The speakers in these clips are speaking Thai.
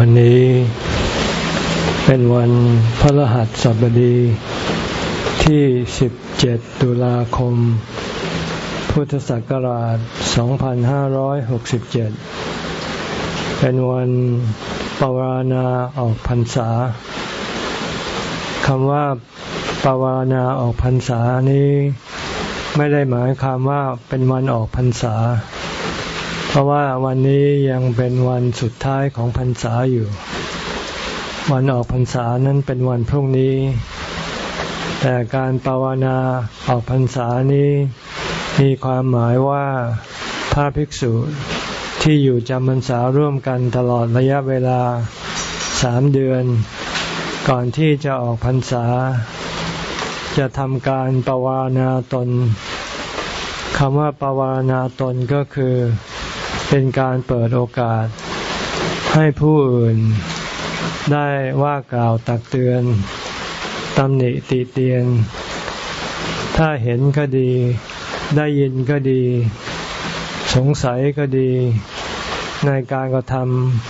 วันนี้เป็นวันพระรหัสบดี ที่ 17 ตุลาคม พุทธศักราช 2567 เป็นวันปวารณาออกพรรษาคำว่าปวารณาออกพรรษานี้ ไม่ได้หมายความว่าเป็นวันออกพรรษา ราะว่าวันนี้ยังเป็นวันสุดท้ายของพรรษาอยู่ วันออกพรรษานั้นเป็นวันพรุ่งนี้ แต่การภาวนาออกพรรษานี้มีความหมายว่าพระภิกษุที่อยู่จำพรรษาร่วมกันตลอดระยะเวลาสามเดือน ก่อนที่จะออกพรรษา จะทำการปวารณาตนคำว่าปวารณาตนก็คือ เป็นการเปิดโอกาสให้ผู้อื่นได้ว่ากล่าวตักเตือนตำหนิติเตียน ถ้าเห็นก็ดี ได้ยินก็ดี สงสัยก็ดี ในการกระท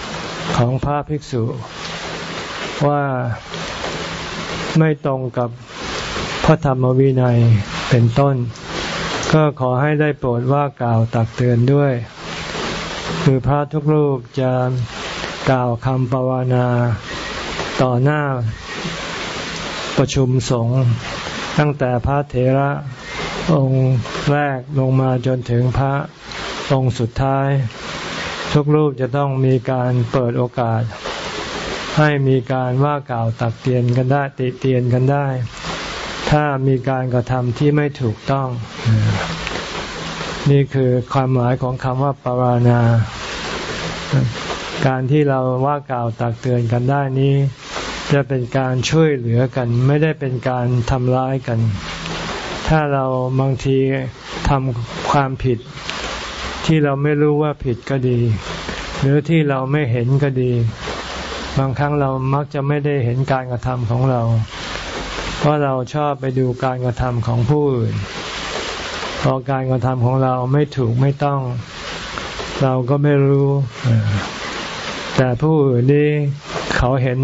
ำของพระภิกษุ ว่าไม่ตรงกับพระธรรมวินัยเป็นต้น ก็ขอให้ได้โปรดว่ากล่าวตักเตือนด้วย คือพระทุกรูปจะกล่าวคำปวานาต่อหน้าประชุมสงฆ์ตั้งแต่พระเถระองค์แรกลงมาจนถึงพระองค์สุดท้าย ทุกรูปจะต้องมีการเปิดโอกาส ให้มีการว่ากล่าวตักเตือนกันได้ติเตียนกันได้ ถ้ามีการกระทำที่ไม่ถูกต้อง นี่คือความหมายของคำว่าปราณา การที่เราว่ากล่าวตักเตือนกันได้นี้ จะเป็นการช่วยเหลือกัน ไม่ได้เป็นการทำร้ายกัน ถ้าเราบางทีทำความผิด ที่เราไม่รู้ว่าผิดก็ดี หรือที่เราไม่เห็นก็ดี บางครั้งเรามักจะไม่ได้เห็นการกระทำของเรา เพราะเราชอบไปดูการกระทำของผู้อื่น พอการกระทำของเราไม่ถูกไม่ต้อง เราก็ไม่รู้ แต่ผู้อื่นนี่เขาเห็น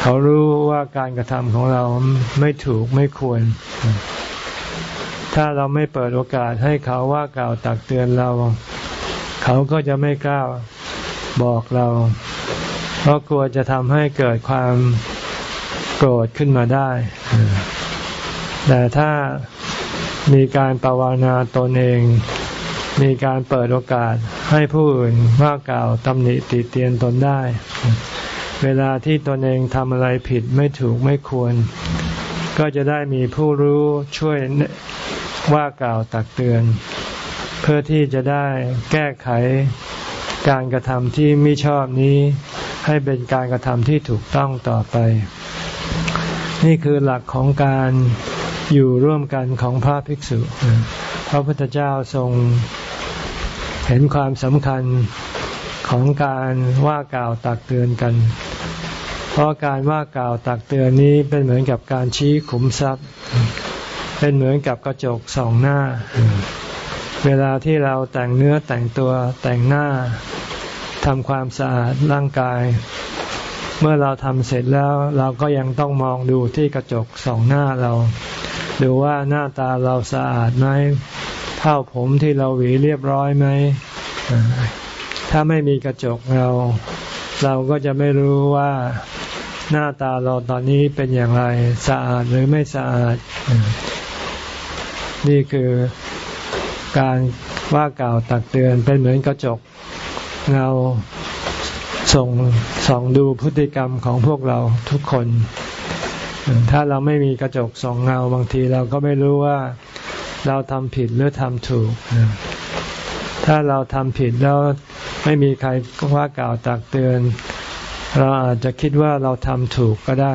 เขารู้ว่าการกระทำของเราไม่ถูกไม่ควร ถ้าเราไม่เปิดโอกาสให้เขาว่ากล่าวตักเตือนเรา เขาก็จะไม่กล้าบอกเรา เพราะกลัวจะทำให้เกิดความโกรธขึ้นมาได้ แต่ถ้า มีการปวารณาตนเอง มีการเปิดโอกาสให้ผู้อื่นว่ากล่าวตำหนิติเตียนตนได้ เวลาที่ตนเองทำอะไรผิดไม่ถูกไม่ควร ก็จะได้มีผู้รู้ช่วยว่ากล่าวตักเตือน เพื่อที่จะได้แก้ไขการกระทำที่ไม่ชอบนี้ ให้เป็นการกระทำที่ถูกต้องต่อไป นี่คือหลักของการ อยู่ร่วมกันของพระภิกษุ พระพุทธเจ้าทรงเห็นความสำคัญของการว่ากล่าวตักเตือนกัน เพราะการว่ากล่าวตักเตือนนี้เป็นเหมือนกับการชี้ขุมทรัพย์ เป็นเหมือนกับกระจกสองหน้า เวลาที่เราแต่งเนื้อแต่งตัวแต่งหน้าทำความสะอาดร่างกาย เมื่อเราทำเสร็จแล้วเราก็ยังต้องมองดูที่กระจกสองหน้าเรา ดูว่าหน้าตาเราสะอาดไหมเท่าผมที่เราหวีเรียบร้อยไหมถ้าไม่มีกระจกเรา เราก็จะไม่รู้ว่าหน้าตาเราตอนนี้เป็นอย่างไรสะอาดหรือไม่สะอาด นี่คือการว่ากล่าวตักเตือนเป็นเหมือนกระจกเงาส่งส่องดูพฤติกรรมของพวกเราทุกคน ถ้าเราไม่มีกระจกสองเงาบางทีเราก็ไม่รู้ว่าเราทำผิดหรือทำถูก ถ้าเราทำผิดแล้วไม่มีใครว่ากล่าวตักเตือน เราอาจจะคิดว่าเราทำถูกก็ได้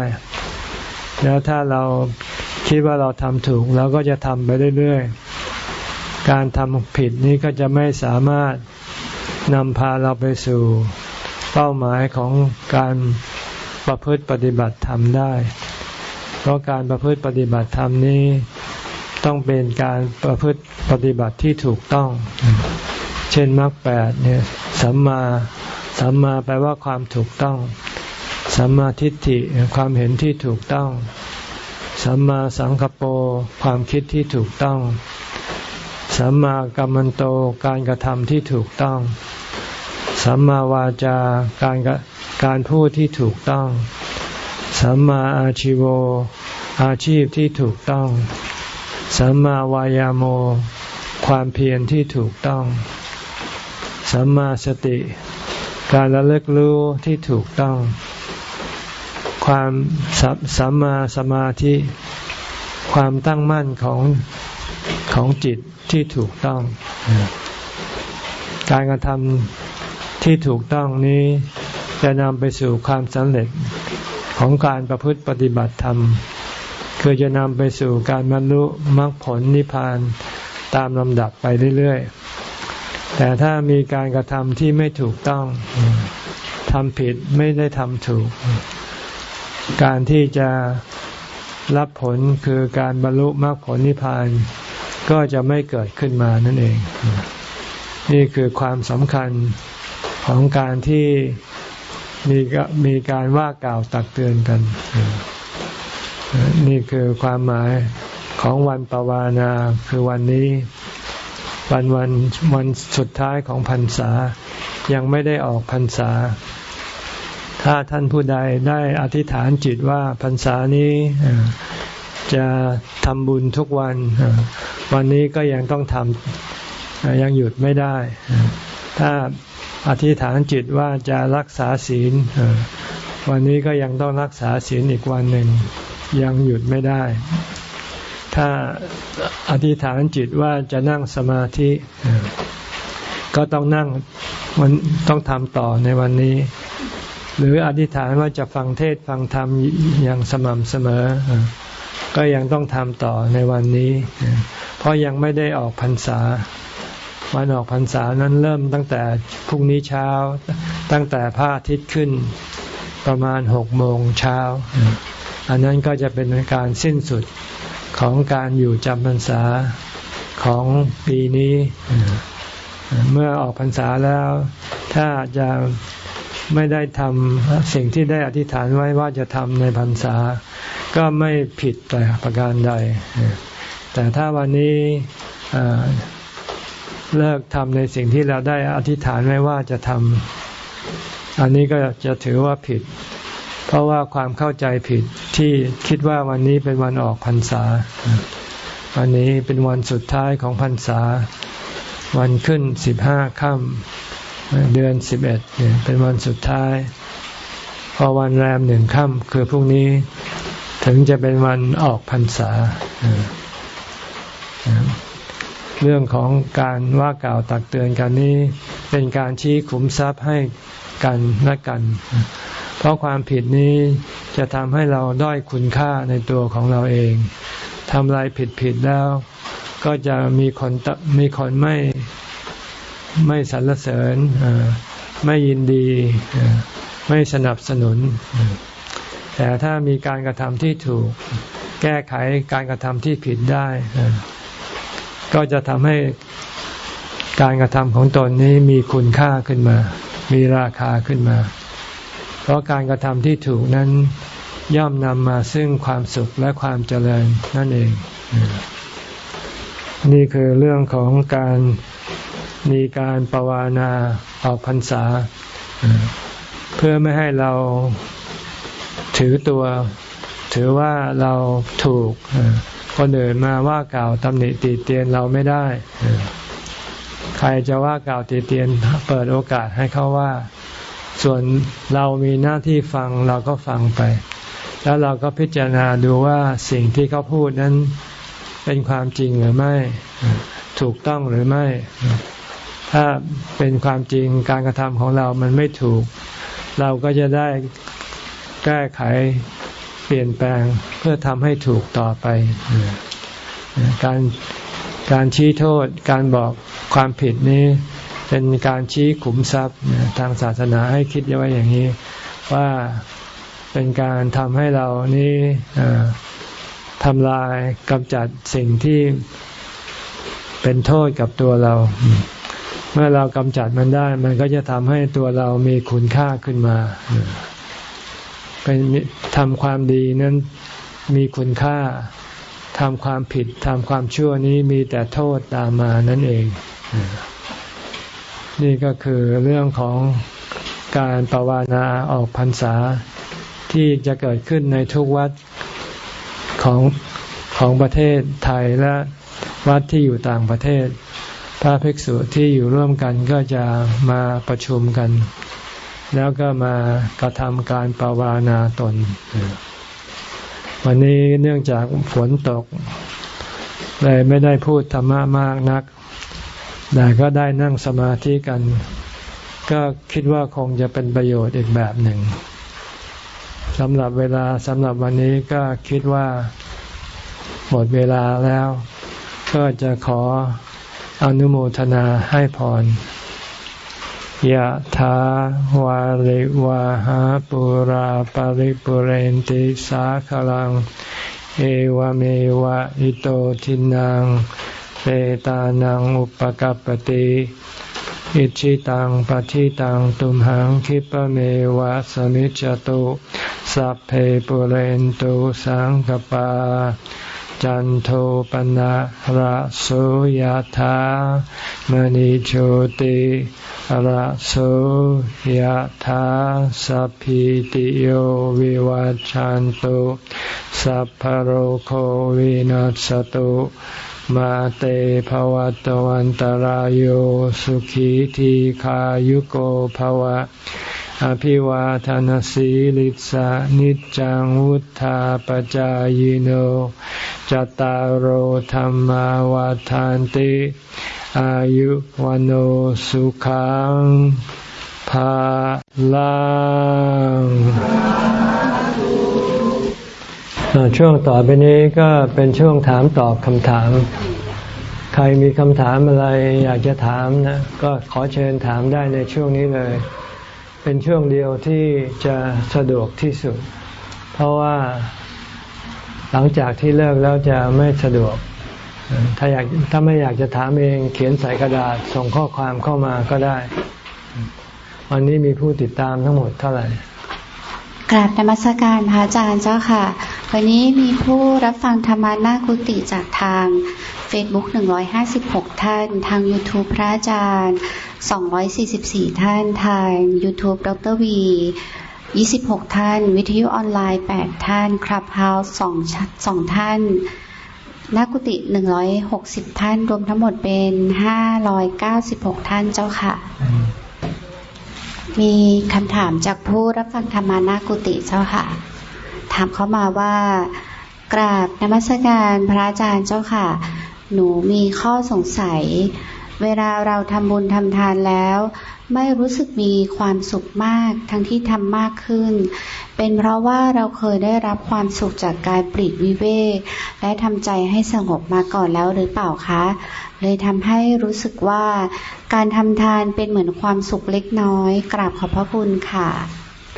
แล้วถ้าเราคิดว่าเราทำถูกเราก็จะทำไปเรื่อยๆ การทำผิดนี้ก็จะไม่สามารถนำพาเราไปสู่เป้าหมายของการประพฤติปฏิบัติธรรมได้ เพราะการประพฤติปฏิบัติธรรมนี้ต้องเป็นการประพฤติปฏิบัติที่ถูกต้อง เช่นมรรคแปดเนี่ยสัมมาสัมมาแปลว่าความถูกต้อง สัมมาทิฏฐิความเห็นที่ถูกต้อง สัมมาสังคโปรความคิดที่ถูกต้อง สัมมากัมมันโตการกระทำที่ถูกต้อง สัมมาวาจาการการพูดที่ถูกต้อง สัมมาอาชิโว อาชีพที่ถูกต้อง สัมมาวายาโม ความเพียรที่ถูกต้อง สัมมาสติ การระลึกรู้ที่ถูกต้อง ความสัมมาสมาธิ ความตั้งมั่นของของจิตที่ถูกต้อง การกระทำที่ถูกต้องนี้จะนำไปสู่ความสำเร็จ ของการประพฤติปฏิบัติธรรม คือจะนำไปสู่การบรรลุมรรคผลนิพพานตามลำดับไปเรื่อยๆ แต่ถ้ามีการกระทำที่ไม่ถูกต้องทำผิดไม่ได้ทำถูก การที่จะรับผลคือการบรรลุมรรคผลนิพพานก็จะไม่เกิดขึ้นมานั่นเอง นี่คือความสำคัญของการที่ มีมีการว่ากล่าวตักเตือนกัน นี่คือความหมายของวันปวานาคือวันนี้ วันวันวันสุดท้ายของพรรษา ยังไม่ได้ออกพรรษา ถ้าท่านผู้ใดได้อธิษฐานจิตว่าพรรษานี้จะทำบุญทุกวัน วันนี้ก็ยังต้องทำยังหยุดไม่ได้ ถ้า อธิษฐานจิตว่าจะรักษาศีลวันนี้ก็ยังต้องรักษาศีลอีกวันหนึ่ง ยังหยุดไม่ได้ ถ้าอธิษฐานจิตว่าจะนั่งสมาธิ ก็ต้องนั่งมันต้องทำต่อในวันนี้ หรืออธิษฐานว่าจะฟังเทศฟังธรรมอย่างสม่ำเสมอ ก็ยังต้องทำต่อในวันนี้ เพราะยังไม่ได้ออกพรรษา วันออกพรรษานั้นเริ่มตั้งแต่พรุ่งนี้เช้า ตั้งแต่พระอาทิตย์ขึ้นประมาณหกโมงเช้า อันนั้นก็จะเป็นการสิ้นสุดของการอยู่จำพรรษาของปีนี้ เมื่อออกพรรษาแล้ว ถ้าจะไม่ได้ทำสิ่งที่ได้อธิษฐานไว้ว่าจะทำในพรรษา ก็ไม่ผิดแต่ประการใด แต่ถ้าวันนี้ เลิกทำในสิ่งที่เราได้อธิษฐานไว้ว่าจะทำอันนี้ก็จะถือว่าผิด เพราะว่าความเข้าใจผิดที่คิดว่าวันนี้เป็นวันออกพรรษา วันนี้เป็นวันสุดท้ายของพรรษา วันขึ้นสิบห้าค่ำเดือนสิบเอ็ดเป็นวันสุดท้าย พอวันแรมหนึ่งค่ำคือพรุ่งนี้ถึงจะเป็นวันออกพรรษา เรื่องของการว่ากล่าวตักเตือนกันนี้ เป็นการชี้ขุมทรัพย์ให้กันและกัน เพราะความผิดนี้จะทำให้เราด้อยคุณค่าในตัวของเราเองทำอะไรผิดผิดแล้ว ก็จะมีคนมีคนไม่ไม่สรรเสริญไม่ยินดีไม่สนับสนุน แต่ถ้ามีการกระทำที่ถูก แก้ไขการกระทำที่ผิดได้ ก็จะทำให้การกระทำของตนนี้มีคุณค่าขึ้นมา มีราคาขึ้นมา เพราะการกระทำที่ถูกนั้นย่อมนำมาซึ่งความสุขและความเจริญนั่นเอง นี่คือเรื่องของการมีการปวานาออกพรรษา เพื่อไม่ให้เราถือตัว ถือว่าเราถูก คนอื่นมาว่ากล่าวตำหนิตีเตียนเราไม่ได้ ใครจะว่ากล่าวตีเตียนเปิดโอกาสให้เขาว่า ส่วนเรามีหน้าที่ฟังเราก็ฟังไป แล้วเราก็พิจารณาดูว่าสิ่งที่เขาพูดนั้นเป็นความจริงหรือไม่ ถูกต้องหรือไม่ ถ้าเป็นความจริงการกระทำของเรามันไม่ถูก เราก็จะได้แก้ไข เปลี่ยนแปลงเพื่อทำให้ถูกต่อไป การการชี้โทษการบอกความผิดนี้ เป็นการชี้ขุมทรัพย์ ทางศาสนาให้คิดไว้อย่างนี้ ว่าเป็นการทำให้เรานี้ทำลายกำจัดสิ่งที่เป็นโทษกับตัวเรา เมื่อเรากำจัดมันได้ มันก็จะทำให้ตัวเรามีคุณค่าขึ้นมา เป็นทำความดีนั้นมีคุณค่าทำความผิดทำความชั่วนี้มีแต่โทษตามมานั่นเอง นี่ก็คือเรื่องของการปวานาออกพรรษาที่จะเกิดขึ้นในทุกวัดของของประเทศไทยและวัดที่อยู่ต่างประเทศ พระภิกษุที่อยู่ร่วมกันก็จะมาประชุมกัน แล้วก็มากระทำการปวานาตน วันนี้เนื่องจากฝนตก เลยไม่ได้พูดธรรมะมากนัก แต่ก็ได้นั่งสมาธิกัน ก็คิดว่าคงจะเป็นประโยชน์อีกแบบหนึ่งสำหรับเวลาสำหรับวันนี้ก็คิดว่าหมดเวลาแล้ว ก็จะขออนุโมทนาให้พร ยะถาวาริวาหาปุราปาริปุเรนติสาขลัง เอวเมวะอิโตทินังเปตานังอุปกัปติอิชิตังปฏิตังตุมหังคิปเมวะสมิจจตุสัพเพปุเรนตุสังกปา จันโทปนะระโสยธามณิโชติระโสยธาสัพพิติโยวิวัจจันตุสัพพโรโควินัสตุมาเตภวัตวันตารโยสุขีทีขายุโกภวะ อภิวาทานสีลิสานิจังวุธาปจายโน จตารโหธรรมวาทานติ อายุวันโอสุขังภาลังช่วงต่อไปนี้ก็เป็นช่วงถามตอบคำถาม ใครมีคำถามอะไรอยากจะถามนะ ก็ขอเชิญถามได้ในช่วงนี้เลย เป็นช่วงเดียวที่จะสะดวกที่สุด เพราะว่า หลังจากที่เลิกแล้วจะไม่สะดวก ถ้าอยากถ้าไม่อยากจะถามเองเขียนใส่กระดาษส่งข้อความเข้ามาก็ได้ วันนี้มีผู้ติดตามทั้งหมดเท่าไหร่กราบนมัสการพระอาจารย์เจ้าค่ะ วันนี้มีผู้รับฟังธรรมานาคุติจากทาง Facebook 156 ท่าน ทาง YouTube พระอาจารย์ 244 ท่าน ทาง YouTube ดรวี 26 ท่าน วิทยุออนไลน์ 8 ท่าน คลับเฮาส์2 2 ท่านนักกุฏิ160 ท่าน รวมทั้งหมดเป็น 596 ท่านเจ้าค่ะ มีคำถามจากผู้รับฟังธรรมานากุติเจ้าค่ะ ถามเข้ามาว่า กราบนมัสการพระอาจารย์เจ้าค่ะ หนูมีข้อสงสัย เวลาเราทำบุญทำทานแล้ว ไม่รู้สึกมีความสุขมากทั้งที่ทำมากขึ้น เป็นเพราะว่าเราเคยได้รับความสุขจากการปลีกวิเวก และทำใจให้สงบมาก่อนแล้วหรือเปล่าคะ เลยทำให้รู้สึกว่า การทำทานเป็นเหมือนความสุขเล็กน้อย กราบขอบพระคุณค่ะ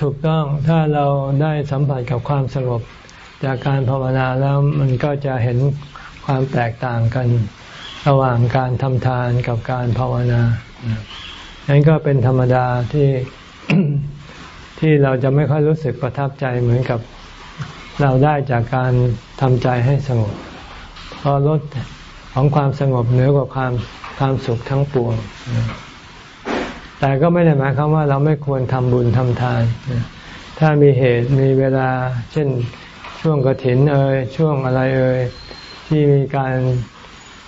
ถูกต้องถ้าเราได้สัมผัสกับความสงบจากการภาวนาแล้วมันก็จะเห็นความแตกต่างกัน ระหว่างการทำทานกับการภาวนา นั้นก็เป็นธรรมดาที่ที่เราจะไม่ค่อยรู้สึกประทับใจเหมือนกับเราได้จากการทำใจให้สงบเพราะลดของความสงบเหนือกว่าความความสุขทั้งปวง แต่ก็ไม่ได้หมายความว่าเราไม่ควรทำบุญทำทาน ถ้ามีเหตุมีเวลา เช่นช่วงกระถินเอ่ยช่วงอะไรเอ่ยที่มีการ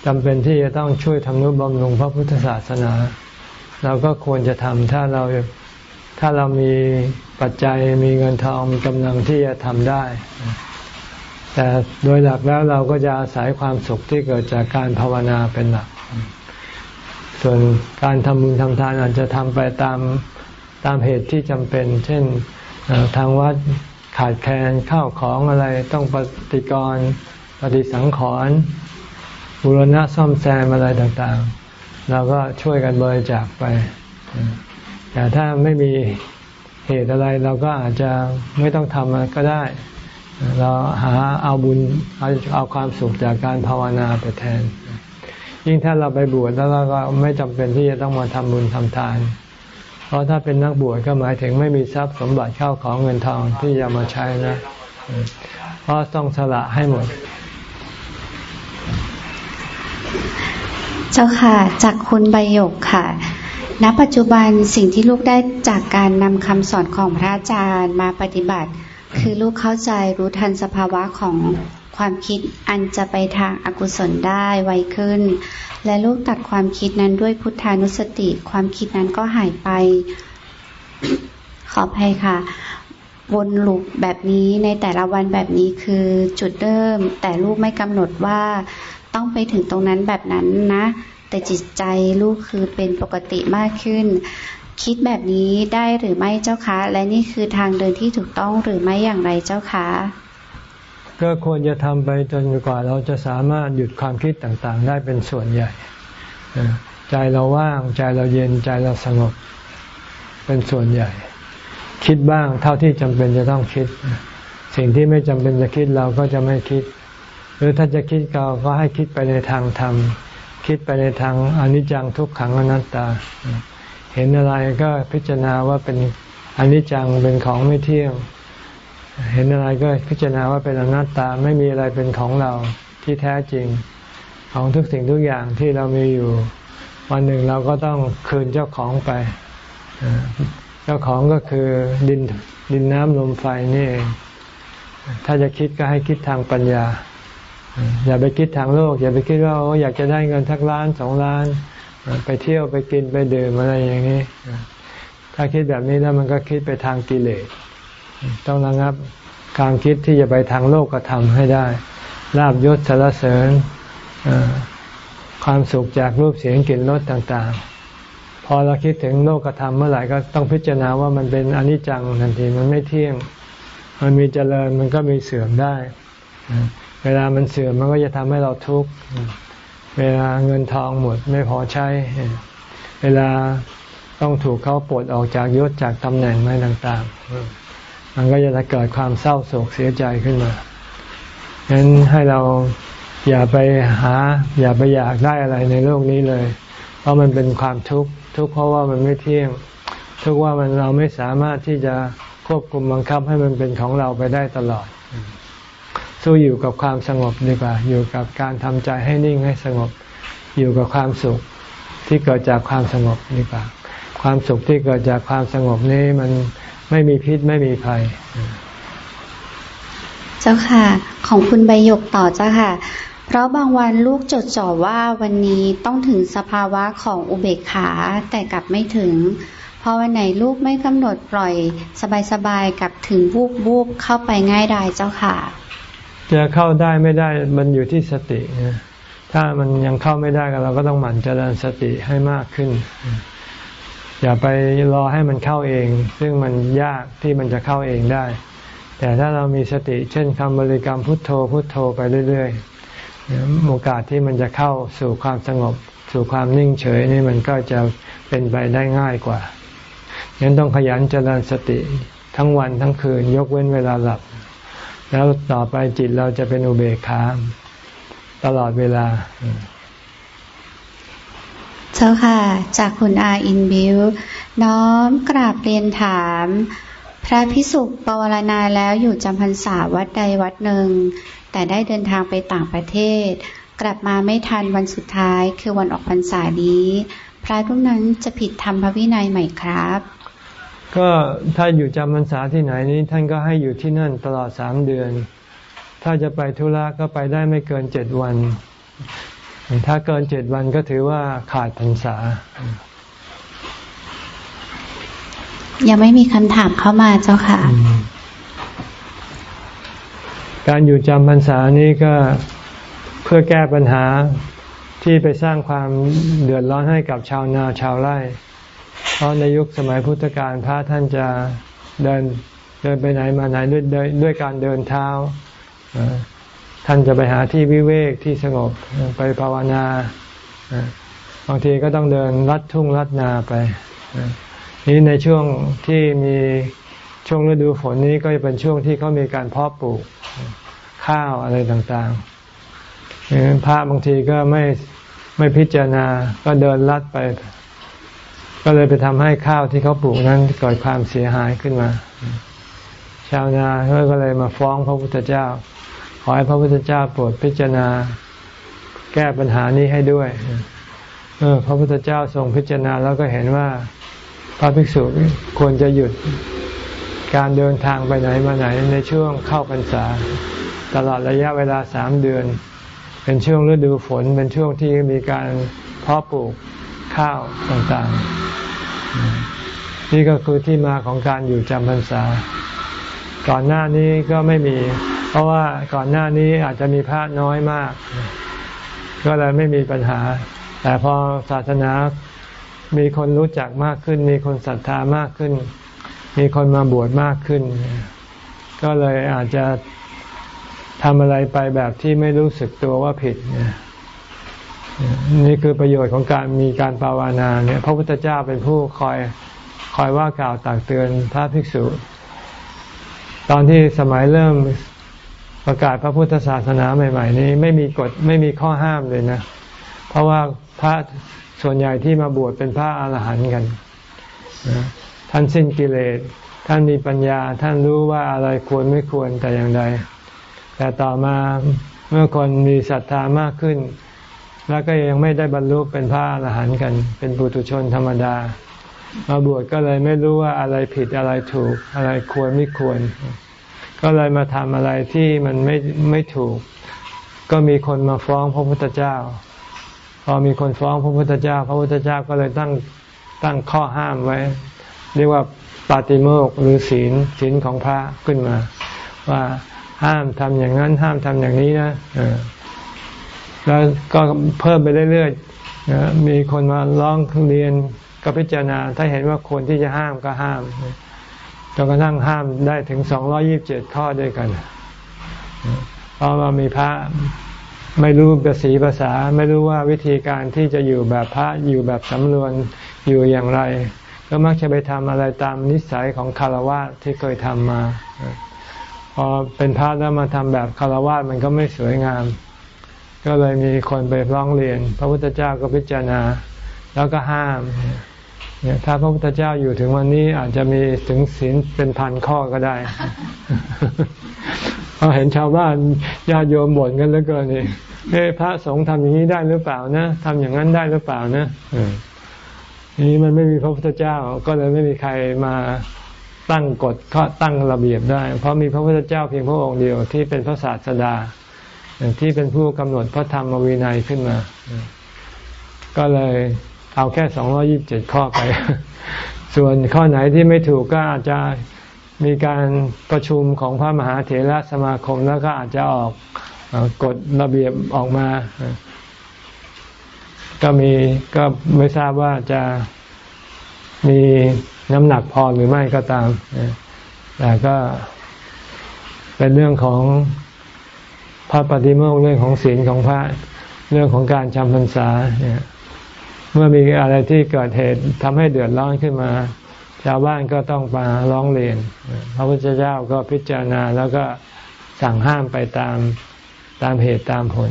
จำเป็นที่จะต้องช่วยทำนุบำรุงพระพุทธศาสนา เราก็ควรจะทำถ้าเราถ้าเรามีปัจจัยมีเงินทองมีกำลังที่จะทำได้ แต่โดยหลักแล้วเราก็จะอาศัยความสุขที่เกิดจากการภาวนาเป็นหลัก ส่วนการทำบุญทำทานอาจจะทำไปตามตามเหตุที่จำเป็น เช่นทางวัดขาดแคลนข้าวของอะไรต้องปฏิกรปฏิสังขรณ์บุรณะซ่อมแซมอะไรต่างๆ เราก็ช่วยกันบริจาคไป แต่ถ้าไม่มีเหตุอะไรเราก็อาจจะไม่ต้องทำก็ได้ เราหาเอาบุญเอาเอาความสุขจากการภาวนาไปแทน ยิ่งถ้าเราไปบวชแล้วเราก็ไม่จำเป็นที่จะต้องมาทำบุญทำทาน เพราะถ้าเป็นนักบวชก็หมายถึงไม่มีทรัพย์สมบัติเข้าของเงินทองที่จะมาใช้นะ เพราะต้องสละให้หมด เจ้าค่ะ จากคุณใบยกค่ะ ณ ปัจจุบันสิ่งที่ลูกได้จากการนำคำสอนของพระอาจารย์มาปฏิบัติ คือลูกเข้าใจรู้ทันสภาวะของความคิดอันจะไปทางอากุศลได้ไวขึ้น และลูกตัดความคิดนั้นด้วยพุทธานุสติ ความคิดนั้นก็หายไป ขออภัยค่ะ วนลูปแบบนี้ในแต่ละวันแบบนี้คือจุดเริ่ม แต่ลูกไม่กำหนดว่า ต้องไปถึงตรงนั้นแบบนั้นนะ แต่จิตใจลูกคือเป็นปกติมากขึ้น คิดแบบนี้ได้หรือไม่เจ้าคะ และนี่คือทางเดินที่ถูกต้องหรือไม่อย่างไรเจ้าคะก็ควรจะทำไปจนกว่าเราจะสามารถหยุดความคิดต่างๆ ได้เป็นส่วนใหญ่ ใจเราว่างใจเราเย็นใจเราสงบเป็นส่วนใหญ่ คิดบ้างเท่าที่จำเป็นจะต้องคิด สิ่งที่ไม่จำเป็นจะคิดเราก็จะไม่คิด หรือถ้าจะคิดเราก็ให้คิดไปในทางธรรม คิดไปในทางอนิจจังทุกขังอนัตตา เห็นอะไรก็พิจารณาว่าเป็นอนิจจังเป็นของไม่เที่ยง เห็นอะไรก็พิจารณาว่าเป็นอนัตตาไม่มีอะไรเป็นของเราที่แท้จริง ของทุกสิ่งทุกอย่างที่เรามีอยู่ วันหนึ่งเราก็ต้องคืนเจ้าของไป เจ้าของก็คือดินดินน้ำลมไฟนี่เองถ้าจะคิดก็ให้คิดทางปัญญา อย่าไปคิดทางโลก อย่าไปคิดว่าโอ้อยากจะได้เงินทักล้านสองล้าน ไปเที่ยวไปกินไปดื่มอะไรอย่างนี้ ถ้าคิดแบบนี้แล้วมันก็คิดไปทางกิเลส ต้องระงับการคิดที่จะไปทางโลกกระทำให้ได้ลาบยศสารเสริญความสุขจากรูปเสียงกลิ่นรสต่าง ๆ พอเราคิดถึงโลกกระทำเมื่อไหร่ก็ต้องพิจารณาว่ามันเป็นอนิจจังทันทีมันไม่เที่ยง มันมีเจริญมันก็มีเสื่อมได้ เวลามันเสื่อมมันก็จะทำให้เราทุกข์ เวลาเงินทองหมดไม่พอใช้ เวลาต้องถูกเขาปลดออกจากยศจากตำแหน่งอะไรต่างๆ มันก็จะเกิดความเศร้าโศกเสียใจขึ้นมาฉะนั้นให้เราอย่าไปหา อย่าไปอยากได้อะไรในโลกนี้เลย เพราะมันเป็นความทุกข์ทุกข์เพราะว่ามันไม่เที่ยง ทุกข์ว่ามันเราไม่สามารถที่จะควบคุมบังคับให้มันเป็นของเราไปได้ตลอด สู้อยู่กับความสงบดีกว่า อยู่กับการทำใจให้นิ่งให้สงบ อยู่กับความสุขที่เกิดจากความสงบดีกว่า ความสุขที่เกิดจากความสงบนี้มันไม่มีพิษไม่มีภัย เจ้าค่ะ ของคุณใบหยกต่อเจ้าค่ะ เพราะบางวันลูกจดจ่อว่าวันนี้ต้องถึงสภาวะของอุเบกขาแต่กลับไม่ถึงพอวันไหนลูกไม่กำหนดปล่อย สบายๆกับถึงวูบวูบเข้าไปง่ายได้เจ้าค่ะ จะเข้าได้ไม่ได้มันอยู่ที่สติถ้ามันยังเข้าไม่ได้ก็เราก็ต้องหมั่นเจริญสติให้มากขึ้น อย่าไปรอให้มันเข้าเอง ซึ่งมันยากที่มันจะเข้าเองได้ แต่ถ้าเรามีสติ เช่นคำบริกรรมพุทโธพุทโธไปเรื่อยๆโอกาสที่มันจะเข้าสู่ความสงบ สู่ความนิ่งเฉยนี่มันก็จะเป็นไปได้ง่ายกว่าฉะนั้นต้องขยันเจริญสติทั้งวันทั้งคืนยกเว้นเวลาหลับ แล้วต่อไปจิตเราจะเป็นอุเบกขาตลอดเวลา เจ้าค่ะ จากคุณอาอินบิวน้อมกราบเรียนถาม พระพิสุปวารณาแล้วอยู่จำพรรษาวัดใดวัดหนึ่ง แต่ได้เดินทางไปต่างประเทศ กลับมาไม่ทันวันสุดท้ายคือวันออกพรรษานี้ พระรูปนั้นจะผิดธรรมพระวินัยไหมครับ ก็ถ้าอยู่จำพรรษาที่ไหนนี้ ท่านก็ให้อยู่ที่นั่นตลอดสามเดือน ถ้าจะไปธุระก็ไปได้ไม่เกินเจ็ดวัน ถ้าเกินเจ็ดวันก็ถือว่าขาดพรรษา ยังไม่มีคำถามเข้ามาเจ้าค่ะ การอยู่จำพรรษานี้ก็เพื่อแก้ปัญหาที่ไปสร้างความเดือดร้อนให้กับชาวนาชาวไร่ เพราะในยุคสมัยพุทธกาลพระท่านจะเดินเดินไปไหนมาไหนด้วยด้วยการเดินเท้า ท่านจะไปหาที่วิเวกที่สงบไปภาวนาบางทีก็ต้องเดินลัดทุ่งลัดนาไป นี้ในช่วงที่มีช่วงฤดูฝนนี้ก็จะเป็นช่วงที่เขามีการเพาะปลูกข้าวอะไรต่างๆพระบางทีก็ไม่ไม่พิจารณาก็เดินลัดไป ก็เลยไปทำให้ข้าวที่เขาปลูกนั้นเกิดความเสียหายขึ้นมา ชาวนาก็เลยมาฟ้องพระพุทธเจ้า ขอให้พระพุทธเจ้าโปรดพิจารณาแก้ปัญหานี้ให้ด้วยเออพระพุทธเจ้าทรงพิจารณาแล้วก็เห็นว่า พระภิกษุควรจะหยุดการเดินทางไปไหนมาไหนในช่วงเข้าพรรษา ตลอดระยะเวลาสามเดือน เป็นช่วงฤดูฝน เป็นช่วงที่มีการเพาะปลูกข้าวต่างๆ นี่ก็คือที่มาของการอยู่จำพรรษา ก่อนหน้านี้ก็ไม่มี เพราะว่าก่อนหน้านี้อาจจะมีพระน้อยมาก ก็เลยไม่มีปัญหา แต่พอศาสนามีคนรู้จักมากขึ้น มีคนศรัทธามากขึ้น มีคนมาบวชมากขึ้น ก็เลยอาจจะทำอะไรไปแบบที่ไม่รู้สึกตัวว่าผิดนี่ นี่คือประโยชน์ของการมีการภาวนาเนี่ย พระพุทธเจ้าเป็นผู้คอยคอยว่ากล่าวตักเตือนพระภิกษุ ตอนที่สมัยเริ่มประกาศพระพุทธศาสนาใหม่ ๆ นี้ไม่มีกฎไม่มีข้อห้ามเลยนะ เพราะว่าพระส่วนใหญ่ที่มาบวชเป็นพระอาหารหันต์กันท่านสิ้นกิเลส ท่านมีปัญญา ท่านรู้ว่าอะไรควรไม่ควรแต่อย่างใด แต่ต่อมาเมื่อคนมีศรัทธามากขึ้น แล้วก็ยังไม่ได้บรรลุเป็นพระอรหันต์กัน เป็นปุถุชนธรรมดา มาบวชก็เลยไม่รู้ว่าอะไรผิดอะไรถูก อะไรควรไม่ควร ก็เลยมาทำอะไรที่มันไม่ไม่ถูก ก็มีคนมาฟ้องพระพุทธเจ้า พอมีคนฟ้องพระพุทธเจ้า พระพุทธเจ้าก็เลยตั้งตั้งข้อห้ามไว้ เรียกว่าปาติโมกหรือศีลศีลของพระขึ้นมา ว่าห้ามทำอย่างนั้นห้ามทำอย่างนี้นะ แล้วก็เพิ่มไปเรื่อยๆมีคนมาร้องเรียนก็พิจารณา ถ้าเห็นว่าควรที่จะห้ามก็ห้ามจนกระทั่งห้ามได้ถึงสองรอยิบเจ็ดข้อด้วยกันเพราะว่ามีพระไม่รู้ภาษีภาษา ไม่รู้ว่าวิธีการที่จะอยู่แบบพระอยู่แบบสำรวนอยู่อย่างไร ก็มักจะไปทำอะไรตามนิสัยของคารวะที่เคยทำมา พอเป็นพระแล้วมาทำแบบคารวะมันก็ไม่สวยงาม ก็เลยมีคนไปร้องเรียน พระพุทธเจ้าก็พิจารณา แล้วก็ห้ามเนี่ยถ้าพระพุทธเจ้าอยู่ถึงวันนี้อาจจะมีถึงศีลเป็นพันข้อก็ได้เพราเห็นชาวบ้านญาติโยมบ่นกันเหลือเกินนี่เฮ้พระสงฆ์ทำอย่างนี้ได้หรือเปล่านะทำอย่างนั้นได้หรือเปล่านะนี้มันไม่มีพระพุทธเจ้า ก็เลยไม่มีใครมาตั้งกฎข้อตั้งระเบียบได้ เพราะมีพระพุทธเจ้าเพียงพระองค์เดียวที่เป็นพระศาสดา ที่เป็นผู้กำหนดพระธรรมวินัยขึ้นมา ก็เลยเอาแค่สองรอยิบเจ็ดข้อไป ส่วนข้อไหนที่ไม่ถูกก็อาจจะมีการประชุมของพระมหาเถรสมาคมแล้วก็อาจจะออกกฎระเบียบออกมา ก็มีก็ไม่ทราบว่าจะมีน้ำหนักพอหรือไม่ก็ตามแต่ก็เป็นเรื่องของ ระปฏิโมกเรื่องของศีลของพระเรื่องของการจำพรรษาเนี่ยเมื่อมีอะไรที่เกิดเหตุทำให้เดือดร้อนขึ้นมา ชาวบ้านก็ต้องมาร้องเรียน พระพุทธเจ้าก็พิจารณาแล้วก็สั่งห้ามไปตามตามเหตุตามผล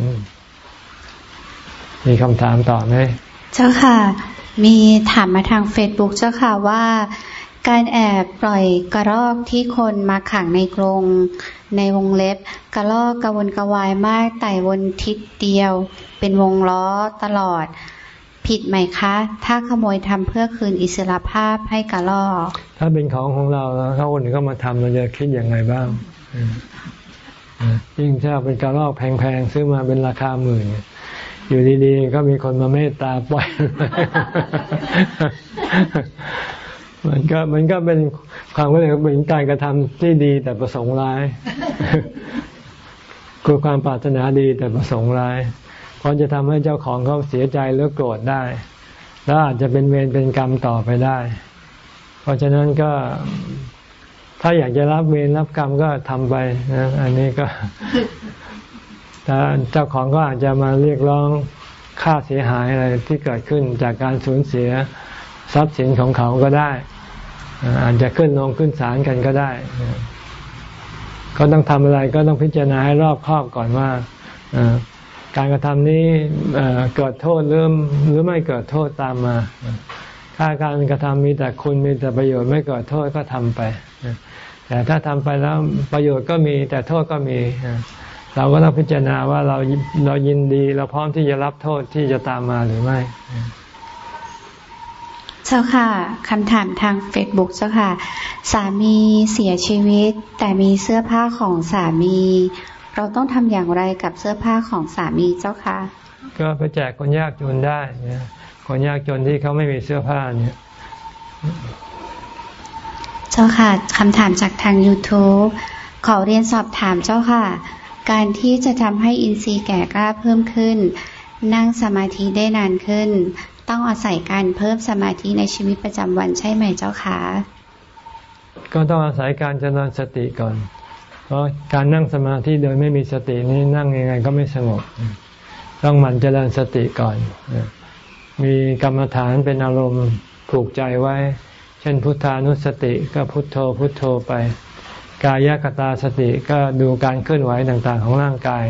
มีคำถามต่อไหมเจ้าค่ะ มีถามมาทางเฟซบุ๊กเจ้าค่ะว่า การแอบปล่อยกระรอกที่คนมาขังในกรงในวงเล็บ กระรอกกระวนกระวายมากไต่วนทิศเดียว เป็นวงล้อตลอด ผิดไหมคะ ถ้าขโมยทำเพื่อคืนอิสรภาพให้กระรอก ถ้าเป็นของของเราแล้วถ้าคนอื่นก็มาทำเราจะคิดอย่างไรบ้างยิ่งถ้าเป็นกระรอกแพงๆซื้อมาเป็นราคาหมื่นอยู่ดีๆ ก็มีคนมาเมตตาปล่อย มันก็มันก็เป็นความก็เลยเป็นการกระทำที่ดีแต่ประสงค์ร้ายคือความปรารถนาดีแต่ประสงค์ร้ายเพราะจะทำให้เจ้าของเขาเสียใจหรือโกรธได้ แล้วอาจจะเป็นเวรเป็นกรรมต่อไปได้ เพราะฉะนั้นก็ถ้าอยากจะรับเวรรับกรรมก็ทำไปนะอันนี้ก็แต่เจ้าของก็อาจจะมาเรียกร้องค่าเสียหายอะไรที่เกิดขึ้นจากการสูญเสียทรัพย์สินของเขาก็ได้ อาจจะขึ้นลงขึ้นศาลกันก็ได้ ก็ต้องทำอะไรก็ต้องพิจารณาให้รอบคอบก่อนว่าการกระทำนี้เกิดโทษหรือหรือไม่เกิดโทษตามมา ถ้าการกระทำมีแต่คุณมีแต่ประโยชน์ไม่เกิดโทษก็ทำไป แต่ถ้าทำไปแล้วประโยชน์ก็มีแต่โทษก็มี เราก็ต้องพิจารณาว่าเราเรายินดี เราพร้อมที่จะรับโทษที่จะตามมาหรือไม่ จ้าค่ะคำถามทางเฟซบุ๊กเจ้าค่ะ สามีเสียชีวิต แต่มีเสื้อผ้าของสามี เราต้องทำอย่างไรกับเสื้อผ้าของสามีเจ้าค่ะ ก็ไปแจกคนยากจนได้นะคนยากจนที่เขาไม่มีเสื้อผ้าเนี่ยเจ้าค่ะคำถามจากทาง YouTube ขอเรียนสอบถามเจ้าค่ะ การที่จะทำให้อินทรีย์แก่กล้าเพิ่มขึ้น นั่งสมาธิได้นานขึ้น ต้องอาศัยการเพิ่มสมาธิในชีวิตประจำวันใช่ไหมเจ้าคะก็ต้องอาศัยการเจริญสติก่อน เพราะการนั่งสมาธิโดยไม่มีสตินี้นั่งยังไงก็ไม่สงบ ต้องหมั่นเจริญสติก่อน มีกรรมฐานเป็นอารมณ์ผูกใจไว้ เช่นพุทธานุสติก็พุทโธพุทโธไป กายกตาสติก็ดูการเคลื่อนไหวต่างๆของร่างกาย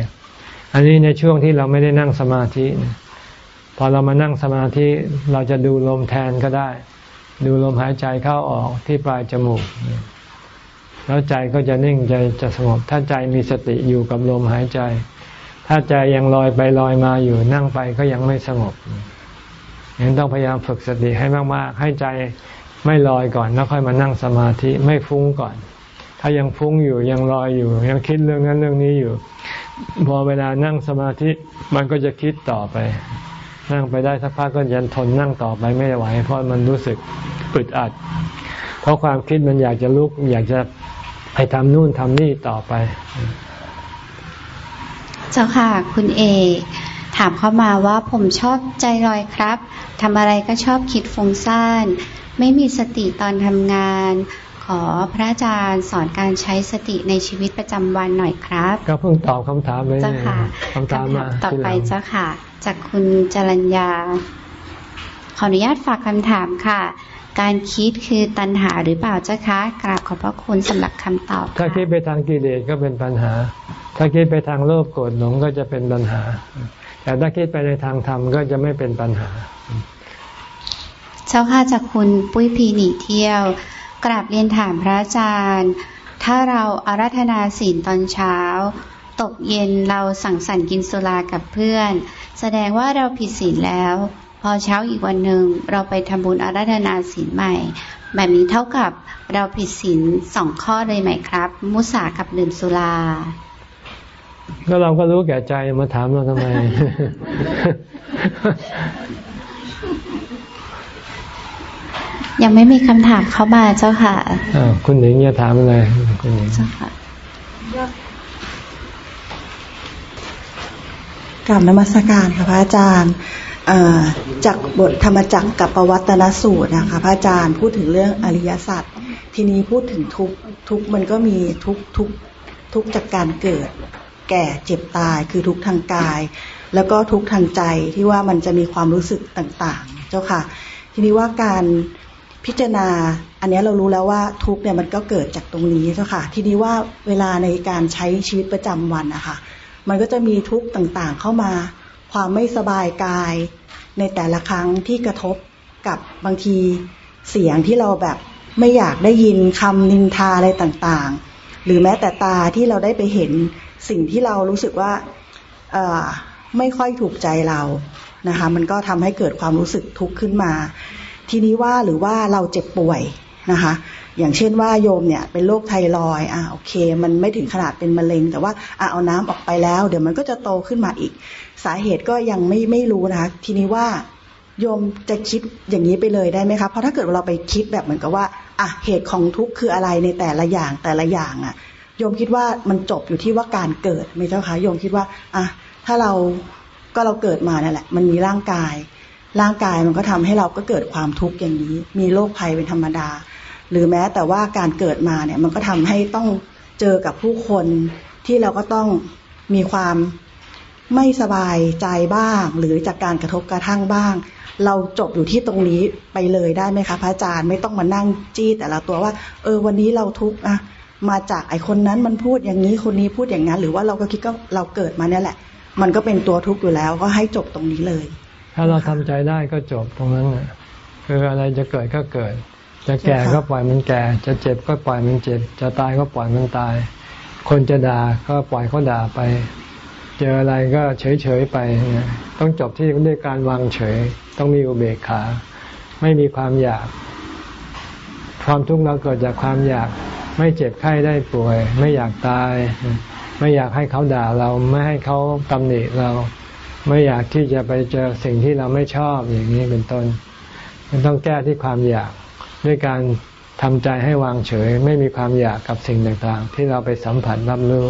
อันนี้ในช่วงที่เราไม่ได้นั่งสมาธิ พอเรามานั่งสมาธิเราจะดูลมแทนก็ได้ ดูลมหายใจเข้าออกที่ปลายจมูก แล้วใจก็จะนิ่งใจจะสงบถ้าใจมีสติอยู่กับลมหายใจ ถ้าใจยังลอยไปลอยมาอยู่นั่งไปก็ยังไม่สงบยังต้องพยายามฝึกสติให้มาก ๆ ให้ใจไม่ลอยก่อนแล้วค่อยมานั่งสมาธิไม่ฟุ้งก่อน ถ้ายังฟุ้งอยู่ยังลอยอยู่ ยังคิดเรื่องนั้นเรื่องนี้อยู่ พอเวลานั่งสมาธิมันก็จะคิดต่อไป นั่งไปได้สักพักก็ยันทนนั่งต่อไปไม่ไหว เพราะมันรู้สึกอึดอัด เพราะความคิดมันอยากจะลุก อยากจะไปทำนู่นทำนี่ต่อไป เจ้าค่ะ คุณเอกถามเข้ามาว่าผมชอบใจลอยครับทำอะไรก็ชอบคิดฟุ้งซ่าน ไม่มีสติตอนทำงาน ขอพระอาจารย์สอนการใช้สติในชีวิตประจำวันหน่อยครับ ก็เพิ่งตอบคำถามเลยเจ้าค่ะคำถามมาต่อไปเจ้าค่ะ จากคุณจรัญญา ขออนุญาตฝากคำถามค่ะ การคิดคือตัณหาหรือเปล่าเจ้าคะกราบขอบพระคุณสำหรับคำตอบ ถ้าคิดไปทางกิเลสก็เป็นปัญหา ถ้าคิดไปทางโลภโกรธหลงก็จะเป็นปัญหา แต่ถ้าคิดไปในทางธรรมก็จะไม่เป็นปัญหา เจ้าค่ะจากคุณปุ้ยพีหนีเที่ยว กราบเรียนถามพระอาจารย์ ถ้าเราอารัธนาศีลตอนเช้า ตกเย็นเราสั่งสรรค์กินสุรากับเพื่อน แสดงว่าเราผิดศีลแล้ว พอเช้าอีกวันหนึ่งเราไปทำบุญอาราธนาศีลใหม่ แบบนี้เท่ากับเราผิดศีลสองข้อเลยไหมครับ มุสากับดื่มสุราก็เราก็รู้แก่ใจมาถามเราทำไม ยังไม่มีคำถามเข้ามาเจ้าค่ะคุณหนิงจะถามอะไรคุณหนิงเจ้าค่ะ กราบนมัสการค่ะพระอาจารย์จากบทธรรมจักรกับประวัตนสูตรนะคะพระอาจารย์พูดถึงเรื่องอริยสัจทีนี้พูดถึงทุกทุกมันก็มีทุกทุกทุกจากการเกิด แก่เจ็บตายคือทุกทางกาย แล้วก็ทุกทางใจที่ว่ามันจะมีความรู้สึกต่างๆ เจ้าค่ะ ทีนี้ว่าการพิจารณา อันนี้เรารู้แล้วว่าทุกเนี่ยมันก็เกิดจากตรงนี้เจ้าค่ะ ทีนี้ว่าเวลาในการใช้ชีวิตประจำวันนะคะ มันก็จะมีทุกข์ต่างๆเข้ามา ความไม่สบายกาย ในแต่ละครั้งที่กระทบกับบางทีเสียงที่เราแบบไม่อยากได้ยินคำนินทาอะไรต่างๆ หรือแม้แต่ตาที่เราได้ไปเห็นสิ่งที่เรารู้สึกว่าไม่ค่อยถูกใจเรานะคะมันก็ทำให้เกิดความรู้สึกทุกข์ขึ้นมา ทีนี้ว่าหรือว่าเราเจ็บป่วยนะคะ อย่างเช่นว่าโยมเนี่ยเป็นโรคไทรอยอ่าโอเค มันไม่ถึงขนาดเป็นมะเร็ง แต่ว่าอ่าเอาน้ำออกไปแล้ว เดี๋ยวมันก็จะโตขึ้นมาอีก สาเหตุก็ยังไม่ไม่รู้นะคะทีนี้ว่าโยมจะคิดอย่างนี้ไปเลยได้ไหมคะเพราะถ้าเกิดเราไปคิดแบบเหมือนกับว่าอะเหตุของทุกข์คืออะไรในแต่ละอย่างแต่ละอย่างอะโยมคิดว่ามันจบอยู่ที่ว่าการเกิดไหมเจ้าคะโยมคิดว่าอะถ้าเราก็เราเกิดมานั่นแหละ มันมีร่างกาย ร่างกายมันก็ทำให้เราก็เกิดความทุกข์อย่างนี้ มีโรคภัยเป็นธรรมดา หรือแม้แต่ว่าการเกิดมาเนี่ยมันก็ทำให้ต้องเจอกับผู้คนที่เราก็ต้องมีความไม่สบายใจบ้าง หรือจากการกระทบกระทั่งบ้าง เราจบอยู่ที่ตรงนี้ไปเลยได้ไหมคะพระอาจารย์ไม่ต้องมานั่งจี้แต่ละตัวว่า เออวันนี้เราทุกข์อะมาจากไอคนนั้นมันพูดอย่างนี้คนนี้พูดอย่างนั้น หรือว่าเราก็คิดก็เราเกิดมาเนี่ยแหละ มันก็เป็นตัวทุกข์อยู่แล้วก็ให้จบตรงนี้เลย ถ้าเราทำใจได้ก็จบตรงนั้นนะคืออะไรจะเกิดก็เกิด จะแก่ก็ปล่อยมันแก่ จะเจ็บก็ปล่อยมันเจ็บ จะตายก็ปล่อยมันตาย คนจะด่าก็ปล่อยเขาด่าไป เจออะไรก็เฉยเฉยไป ต้องจบที่ด้วยการวางเฉย ต้องมีอุเบกขา ไม่มีความอยาก ความทุกข์เราเกิดจากความอยาก ไม่เจ็บไข้ได้ป่วย ไม่อยากตาย ไม่อยากให้เขาด่าเรา ไม่ให้เขาตำหนิเรา ไม่อยากที่จะไปเจอสิ่งที่เราไม่ชอบอย่างนี้เป็นต้น มันต้องแก้ที่ความอยาก ด้วยการทำใจให้วางเฉย ไม่มีความอยากกับสิ่งต่างๆ ที่เราไปสัมผัสรับรู้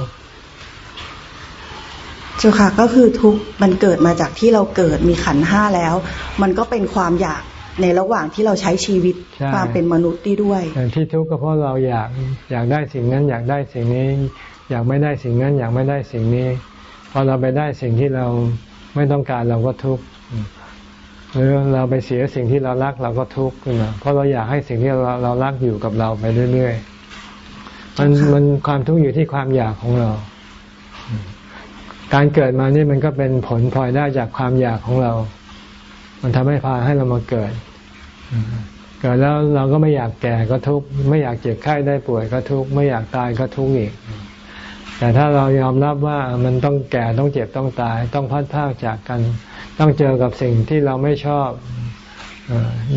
เจ้าค่ะก็คือทุกมันเกิดมาจากที่เราเกิดมีขันห้าแล้ว มันก็เป็นความอยากในระหว่างที่เราใช้ชีวิตความเป็นมนุษย์ที่ด้วยที่ทุกข์ก็เพราะเราอยากอยากได้สิ่งนั้นอยากได้สิ่งนี้ อยากไม่ได้สิ่งนั้นอยากไม่ได้สิ่งนี้พอเราไปได้สิ่งที่เราไม่ต้องการเราก็ทุกข์ หรือเราไปเสียสิ่งที่เรารักเราก็ทุกข์ขึ้นมาเพราะเราอยากให้สิ่งที่เราเรารักอยู่กับเราไปเรื่อยๆมันมันความทุกข์อยู่ที่ความอยากของเรา การเกิดมานี่มันก็เป็นผลพลอยได้จากความอยากของเรา มันทำให้พาให้เรามาเกิดเกิดแล้วเราก็ไม่อยากแก่ก็ทุกข์ไม่อยากเจ็บไข้ได้ป่วยก็ทุกข์ไม่อยากตายก็ทุกข์อีก แต่ถ้าเรายอมรับว่ามันต้องแก่ต้องเจ็บต้องตาย ต้องพัดพากจากกัน ต้องเจอกับสิ่งที่เราไม่ชอบ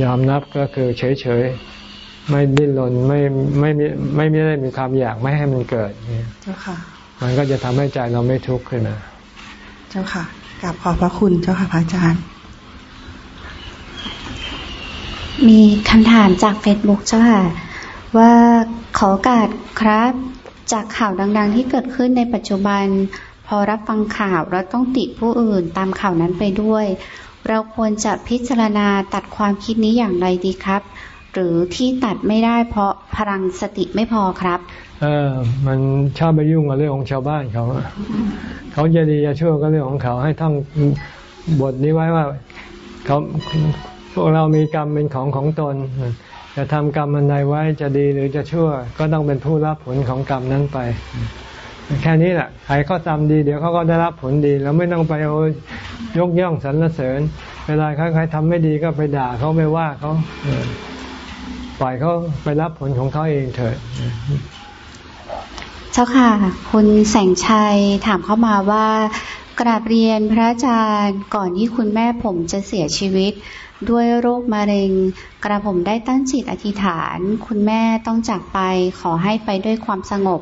ยอมรับก็คือเฉยๆ ไม่ดิ้นรนไม่ไม่ไม่ไม่ได้มีความอยากไม่ให้มันเกิดเนี่ยเจ้าค่ะมันก็จะทำให้ใจเราไม่ทุกข์ขึ้นมาเจ้าค่ะกราบขอบพระคุณเจ้าค่ะพระอาจารย์ มีคำถามจากเฟซบุ๊กเจ้าค่ะว่าขอการครับ จากข่าวดัง ๆ ที่เกิดขึ้นในปัจจุบัน พอรับฟังข่าวเราต้องติผู้อื่นตามข่าวนั้นไปด้วย เราควรจะพิจารณาตัดความคิดนี้อย่างไรดีครับ หรือที่ตัดไม่ได้เพราะพลังสติไม่พอครับเออมันชอบไปยุ่งกับเรื่องของชาวบ้านเขาเขาจะดีจะชั่วก็เรื่องของเขาให้ท่องบทนี้ไว้ว่าเขาพวกเรามีกรรมเป็นของของตน จะทำกรรมอันใดไว้จะดีหรือจะชั่ว ก็ต้องเป็นผู้รับผลของกรรมนั้นไป แค่นี้แหละใครเขาทำดีเดี๋ยวเขาก็ได้รับผลดี แล้วไม่ต้องไปเอายกย่องสรรเสริญ เวลาใครใครทำไม่ดีก็ไปด่าเขาไปว่าเขาปล่อยเขาไปรับผลของเขาเองเถิดเจ้าค่ะ คุณแสงชัยถามเข้ามาว่ากราบเรียนพระอาจารย์ก่อนที่คุณแม่ผมจะเสียชีวิต ด้วยโรคมะเร็ง กระผมได้ตั้งจิตอธิษฐาน คุณแม่ต้องจากไปขอให้ไปด้วยความสงบ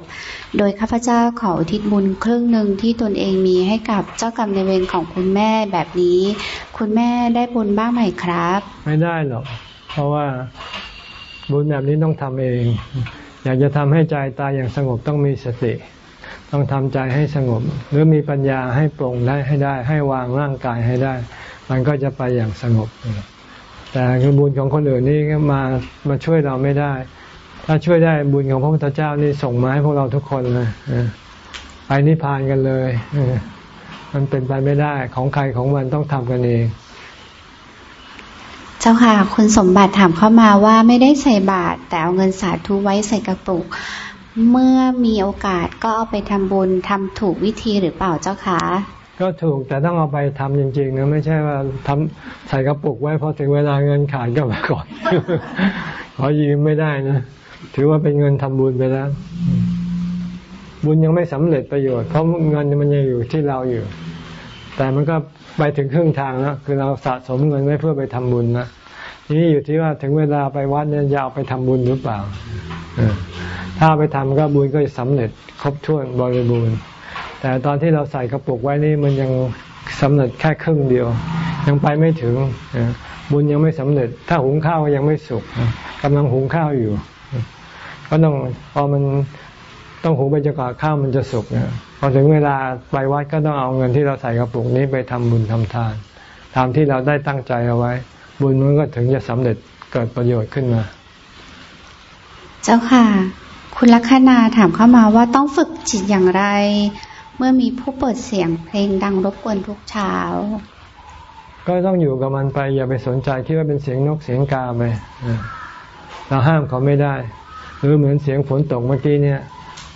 โดยข้าพเจ้าขอทิศบุญครึ่งหนึ่งที่ตนเองมีให้กับเจ้ากรรมในเวรของคุณแม่แบบนี้ คุณแม่ได้บุญบ้างไหมครับ ไม่ได้หรอกเพราะว่าบุญแบบนี้ต้องทำเอง อยากจะทำให้ใจตายอย่างสงบต้องมีสติ ต้องทำใจให้สงบ หรือมีปัญญาให้ปรงได้ให้ได้ ให้วางร่างกายให้ได้ มันก็จะไปอย่างสงบ แต่บุญของคนอื่นนี่มามาช่วยเราไม่ได้ ถ้าช่วยได้บุญของพระพุทธเจ้านี่ส่งมาให้พวกเราทุกคนเลยไปนิพพานกันเลยมันเป็นไปไม่ได้ของใครของมันต้องทำกันเองเจ้าค่ะคุณสมบัติถามเข้ามาว่าไม่ได้ใส่บาตรแต่เอาเงินสาธุไว้ใส่กระปุก เมื่อมีโอกาสก็เอาไปทำบุญทำถูกวิธีหรือเปล่าเจ้าคะ ก็ถูกแต่ต้องเอาไปทำจริงๆนะไม่ใช่ว่าทำใส่กระปุกไว้พอถึงเวลาเงินขาดก็มาก่อนขอยืมไม่ได้นะถือว่าเป็นเงินทำบุญไปแล้ว บุญยังไม่สำเร็จประโยชน์เพราะเงินมันยังอยู่ที่เราอยู่ แต่มันก็ไปถึงครึ่งทางแล้วคือเราสะสมเงินไว้เพื่อไปทำบุญนะนี่อยู่ที่ว่าถึงเวลาไปวัดเนี่ยจะเอาไปทำบุญหรือเปล่าถ้าไปทำก็บุญก็จะสำเร็จครบถ้วนบริบูรณ์ แต่ตอนที่เราใส่กระปุกไว้นี่มันยังสำเร็จแค่ครึ่งเดียว ยังไปไม่ถึงบุญยังไม่สำเร็จ ถ้าหุงข้าวยังไม่สุกกำลังหุงข้าวอยู่ ก็ต้องพอมันต้องหุงไปจนกว่าข้าวมันจะสุกนะพอถึงเวลาไปวัดก็ต้องเอาเงินที่เราใส่กระปุกนี้ไปทำบุญทำทานตามที่เราได้ตั้งใจเอาไว้ บุญมันก็ถึงจะสำเร็จเกิดประโยชน์ขึ้นมา เจ้าค่ะ คุณลักษณาถามเข้ามาว่าต้องฝึกจิตอย่างไร เมื่อมีผู้เปิดเสียงเพลงดังรบกวนทุกเช้า ก็ต้องอยู่กับมันไป อย่าไปสนใจคิดว่าเป็นเสียงนกเสียงกาไปเราห้ามเขาไม่ได้ หรือเหมือนเสียงฝนตกเมื่อกี้เนี่ย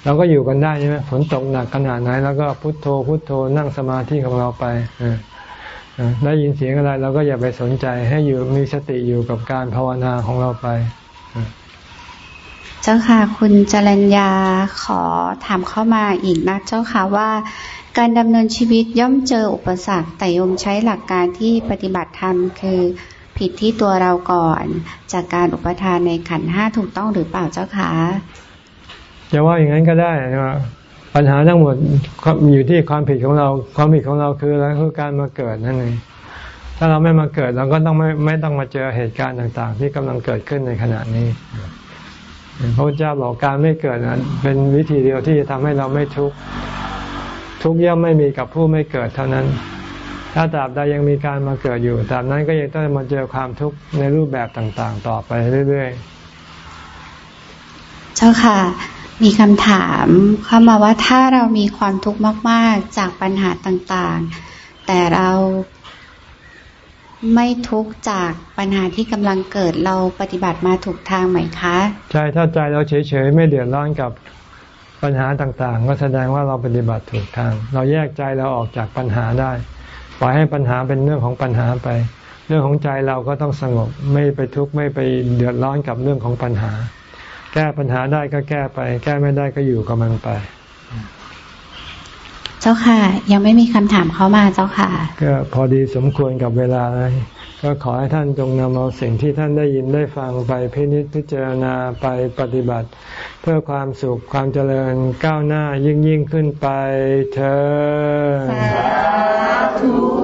เราก็อยู่กันได้ใช่ไหมฝนตกหนักขนาดไหนแล้วก็พุโทโธพุโทโธนั่งสมาธิของเราไปได้ยินเสียงอะไรเราก็อย่าไปสนใจให้อยู่มีสติอยู่กับการภาวนาของเราไป เจ้าค่ะ คุณจรัญญาขอถามเข้ามาอีกนะเจ้าค่ะว่า การดำเนินชีวิตย่อมเจออุปสรรคแต่โยมใช้หลักการที่ปฏิบัติธรรมคือผิดที่ตัวเราก่อน จากการอุปทานในขันห้าถูกต้องหรือเปล่าเจ้าคะจะว่าอย่างนั้นก็ได้นะปัญหาทั้งหมดอยู่ที่ความผิดของเรา ความผิดของเราคืออะไรคือการมาเกิดนั่นเองถ้าเราไม่มาเกิดเราก็ต้องไม่ไม่ต้องมาเจอเหตุการณ์ต่าง ๆ ที่กำลังเกิดขึ้นในขณะนี้ พระพุทธเจ้าบอกการไม่เกิดนั้นเป็นวิธีเดียวที่จะทำให้เราไม่ทุกข์ทุกข์ย่อมไม่มีกับผู้ไม่เกิดเท่านั้น ถ้าตราบใดยังมีการมาเกิดอยู่ตราบนั้นก็ยังต้องมาเจอความทุกข์ในรูปแบบต่างๆ ต่อไปเรื่อยๆ เจ้าค่ะ มีคำถามเข้ามาว่าถ้าเรามีความทุกข์มาก ๆ จากปัญหาต่างๆ แต่เรา ไม่ทุกข์จากปัญหาที่กำลังเกิดเราปฏิบัติมาถูกทางไหมคะ ใช่ถ้าใจเราเฉยๆไม่เดือดร้อนกับปัญหาต่างๆ ก็แสดงว่าเราปฏิบัติถูกทาง เราแยกใจเราออกจากปัญหาได้ปล่อยให้ปัญหาเป็นเรื่องของปัญหาไป เรื่องของใจเราก็ต้องสงบไม่ไปทุกข์ไม่ไปเดือดร้อนกับเรื่องของปัญหา แก้ปัญหาได้ก็แก้ไป แก้ไม่ได้ก็อยู่กับมันไป จ้าค่ะ ยังไม่มีคำถามเข้ามาเจ้าค่ะ ก็พอดีสมควรกับเวลาเลยก็ขอให้ท่านจงนำเอาสิ่งที่ท่านได้ยินได้ฟังไปพินิจพิจารณาไปปฏิบัติ เพื่อความสุขความเจริญก้าวหน้ายิ่งยิ่งขึ้นไปเธอ